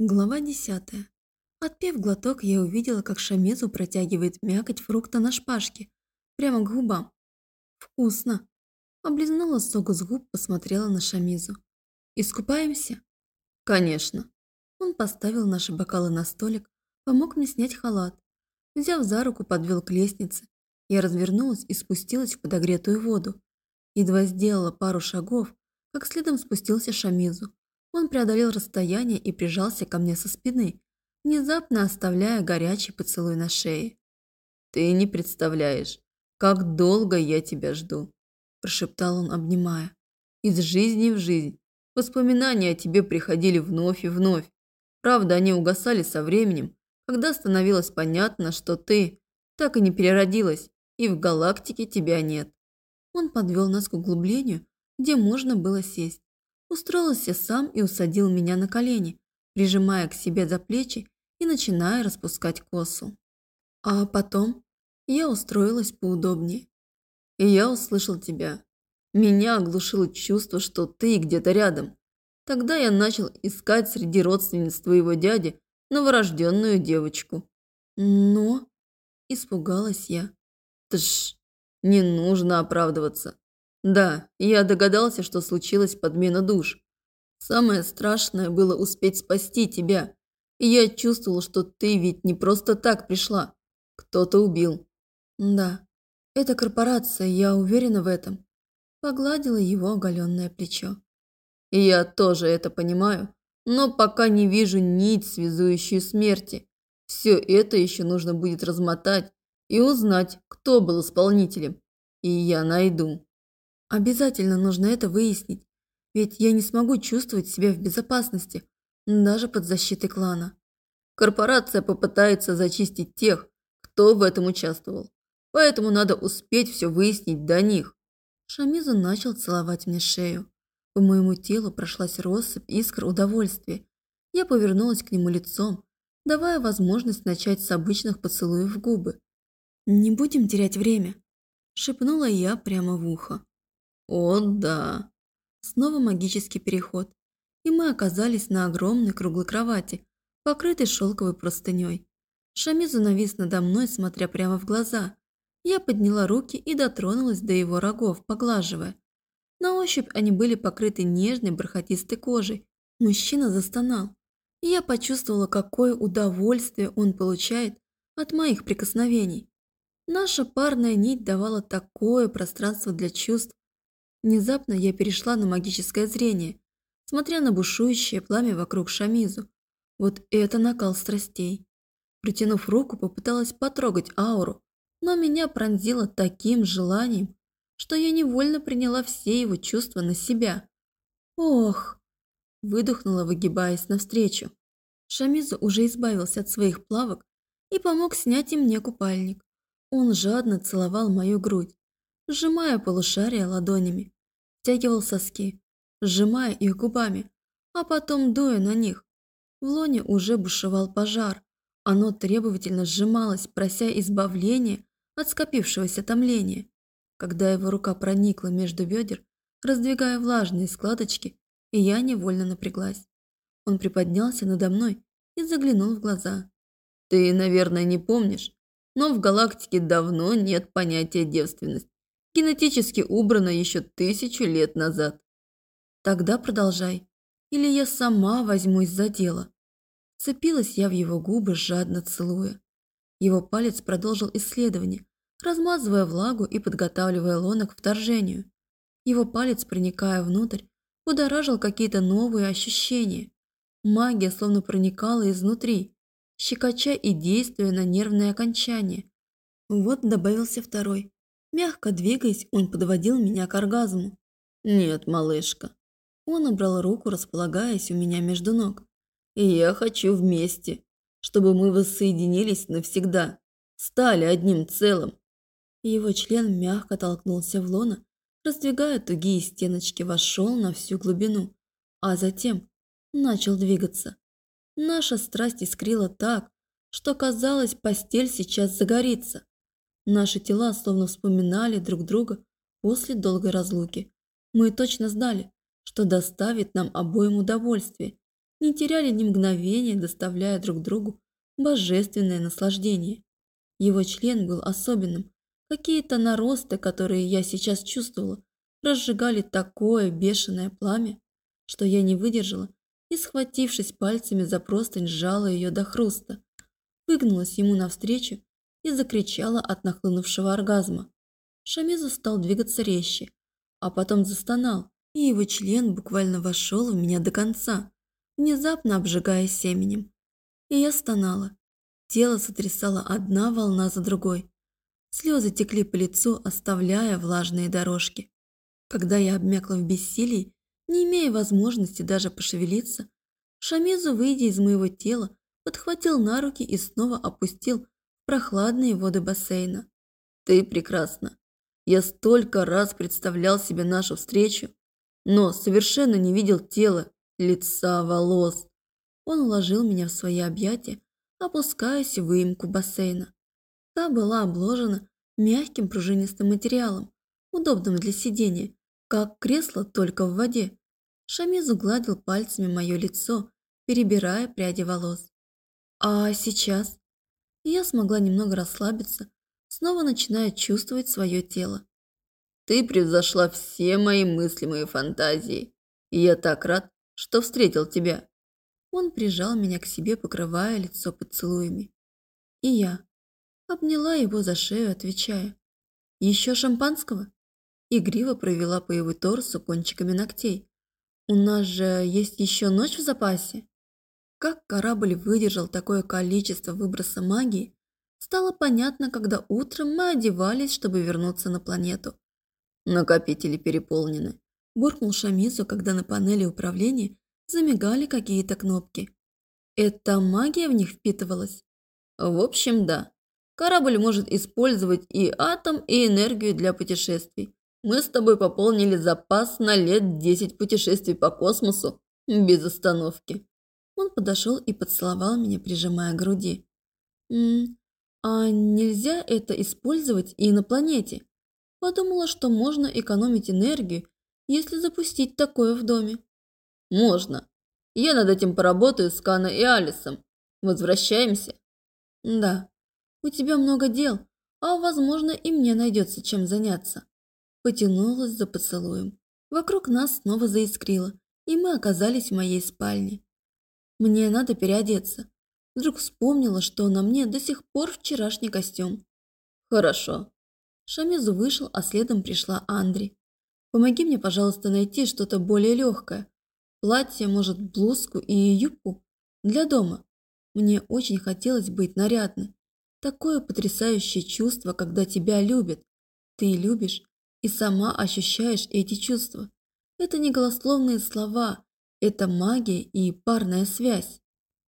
Глава 10. Отпив глоток, я увидела, как Шамизу протягивает мякоть фрукта на шпажке, прямо к губам. Вкусно. Облизнула сок с губ, посмотрела на Шамизу. Искупаемся? Конечно. Он поставил наши бокалы на столик, помог мне снять халат. Взяв за руку, подвел к лестнице. Я развернулась и спустилась в подогретую воду. Едва сделала пару шагов, как следом спустился Шамизу. Он преодолел расстояние и прижался ко мне со спины, внезапно оставляя горячий поцелуй на шее. «Ты не представляешь, как долго я тебя жду», – прошептал он, обнимая. «Из жизни в жизнь. Воспоминания о тебе приходили вновь и вновь. Правда, они угасали со временем, когда становилось понятно, что ты так и не переродилась, и в галактике тебя нет». Он подвел нас к углублению, где можно было сесть устроился сам и усадил меня на колени, прижимая к себе за плечи и начиная распускать косу. А потом я устроилась поудобнее. И я услышал тебя. Меня оглушило чувство, что ты где-то рядом. Тогда я начал искать среди родственниц твоего дяди новорожденную девочку. Но... Испугалась я. Тш, не нужно оправдываться. Да, я догадался, что случилась подмена душ. Самое страшное было успеть спасти тебя. И я чувствовал, что ты ведь не просто так пришла. Кто-то убил. Да, это корпорация, я уверена в этом. Погладила его оголенное плечо. И я тоже это понимаю, но пока не вижу нить, связующую смерти. Все это еще нужно будет размотать и узнать, кто был исполнителем. И я найду. Обязательно нужно это выяснить, ведь я не смогу чувствовать себя в безопасности, даже под защитой клана. Корпорация попытается зачистить тех, кто в этом участвовал, поэтому надо успеть все выяснить до них. Шамизу начал целовать мне шею. По моему телу прошлась россыпь искр удовольствия. Я повернулась к нему лицом, давая возможность начать с обычных поцелуев в губы. «Не будем терять время», – шепнула я прямо в ухо. О, да. Снова магический переход. И мы оказались на огромной круглой кровати, покрытой шелковой простыней. Шамизу навис надо мной, смотря прямо в глаза. Я подняла руки и дотронулась до его рогов, поглаживая. На ощупь они были покрыты нежной бархатистой кожей. Мужчина застонал. И я почувствовала, какое удовольствие он получает от моих прикосновений. Наша парная нить давала такое пространство для чувств, Внезапно я перешла на магическое зрение, смотря на бушующее пламя вокруг Шамизу. Вот это накал страстей. Протянув руку, попыталась потрогать ауру, но меня пронзило таким желанием, что я невольно приняла все его чувства на себя. «Ох!» – выдохнула, выгибаясь навстречу. Шамизу уже избавился от своих плавок и помог снять и мне купальник. Он жадно целовал мою грудь, сжимая полушария ладонями, втягивал соски, сжимая их губами, а потом дуя на них. В лоне уже бушевал пожар, оно требовательно сжималось, прося избавления от скопившегося томления. Когда его рука проникла между бедер, раздвигая влажные складочки, и я невольно напряглась. Он приподнялся надо мной и заглянул в глаза. «Ты, наверное, не помнишь, но в галактике давно нет понятия девственность генетически убрано еще тысячу лет назад. Тогда продолжай, или я сама возьмусь за дело. Цепилась я в его губы, жадно целуя. Его палец продолжил исследование, размазывая влагу и подготавливая лона к вторжению. Его палец, проникая внутрь, будоражил какие-то новые ощущения. Магия словно проникала изнутри, щекоча и действуя на нервные окончания. Вот добавился второй, Мягко двигаясь, он подводил меня к оргазму. «Нет, малышка». Он убрал руку, располагаясь у меня между ног. «И я хочу вместе, чтобы мы воссоединились навсегда, стали одним целым». Его член мягко толкнулся в лоно, раздвигая тугие стеночки, вошел на всю глубину, а затем начал двигаться. Наша страсть искрила так, что казалось, постель сейчас загорится. Наши тела словно вспоминали друг друга после долгой разлуки. Мы точно знали, что доставит нам обоим удовольствие, не теряли ни мгновения, доставляя друг другу божественное наслаждение. Его член был особенным. Какие-то наросты, которые я сейчас чувствовала, разжигали такое бешеное пламя, что я не выдержала и, схватившись пальцами за простынь, сжала ее до хруста, выгнулась ему навстречу и закричала от нахлынувшего оргазма. Шамизу стал двигаться резче, а потом застонал, и его член буквально вошел в меня до конца, внезапно обжигая семенем. И я стонала. Тело сотрясало одна волна за другой. Слезы текли по лицу, оставляя влажные дорожки. Когда я обмякла в бессилии, не имея возможности даже пошевелиться, Шамизу, выйдя из моего тела, подхватил на руки и снова опустил прохладные воды бассейна. «Ты прекрасна. Я столько раз представлял себе нашу встречу, но совершенно не видел тела, лица, волос. Он уложил меня в свои объятия, опускаясь в выемку бассейна. Та была обложена мягким пружинистым материалом, удобным для сидения, как кресло только в воде. Шамиз угладил пальцами мое лицо, перебирая пряди волос. А сейчас я смогла немного расслабиться, снова начиная чувствовать свое тело. Ты превзошла все мои мыслимые фантазии, и я так рад, что встретил тебя. Он прижал меня к себе, покрывая лицо поцелуями. И я обняла его за шею, отвечая. «Еще шампанского?» Игриво провела по его торсу кончиками ногтей. «У нас же есть еще ночь в запасе?» Как корабль выдержал такое количество выброса магии, стало понятно, когда утром мы одевались, чтобы вернуться на планету. Накопители переполнены буркнул Шамизу, когда на панели управления замигали какие-то кнопки. Это магия в них впитывалась? В общем, да. Корабль может использовать и атом, и энергию для путешествий. Мы с тобой пополнили запас на лет 10 путешествий по космосу без остановки. Он подошел и поцеловал меня, прижимая к груди. «М -м, а нельзя это использовать и на планете? Подумала, что можно экономить энергию если запустить такое в доме? Можно. Я над этим поработаю с Каной и Алисом. Возвращаемся? Да. У тебя много дел, а, возможно, и мне найдется чем заняться. Потянулась за поцелуем. Вокруг нас снова заискрило, и мы оказались в моей спальне. Мне надо переодеться. Вдруг вспомнила, что на мне до сих пор вчерашний костюм. Хорошо. Шамизу вышел, а следом пришла Андри. Помоги мне, пожалуйста, найти что-то более легкое. Платье, может, блузку и юбку. Для дома. Мне очень хотелось быть нарядной. Такое потрясающее чувство, когда тебя любят. Ты любишь и сама ощущаешь эти чувства. Это не голословные слова, это магия и парная связь.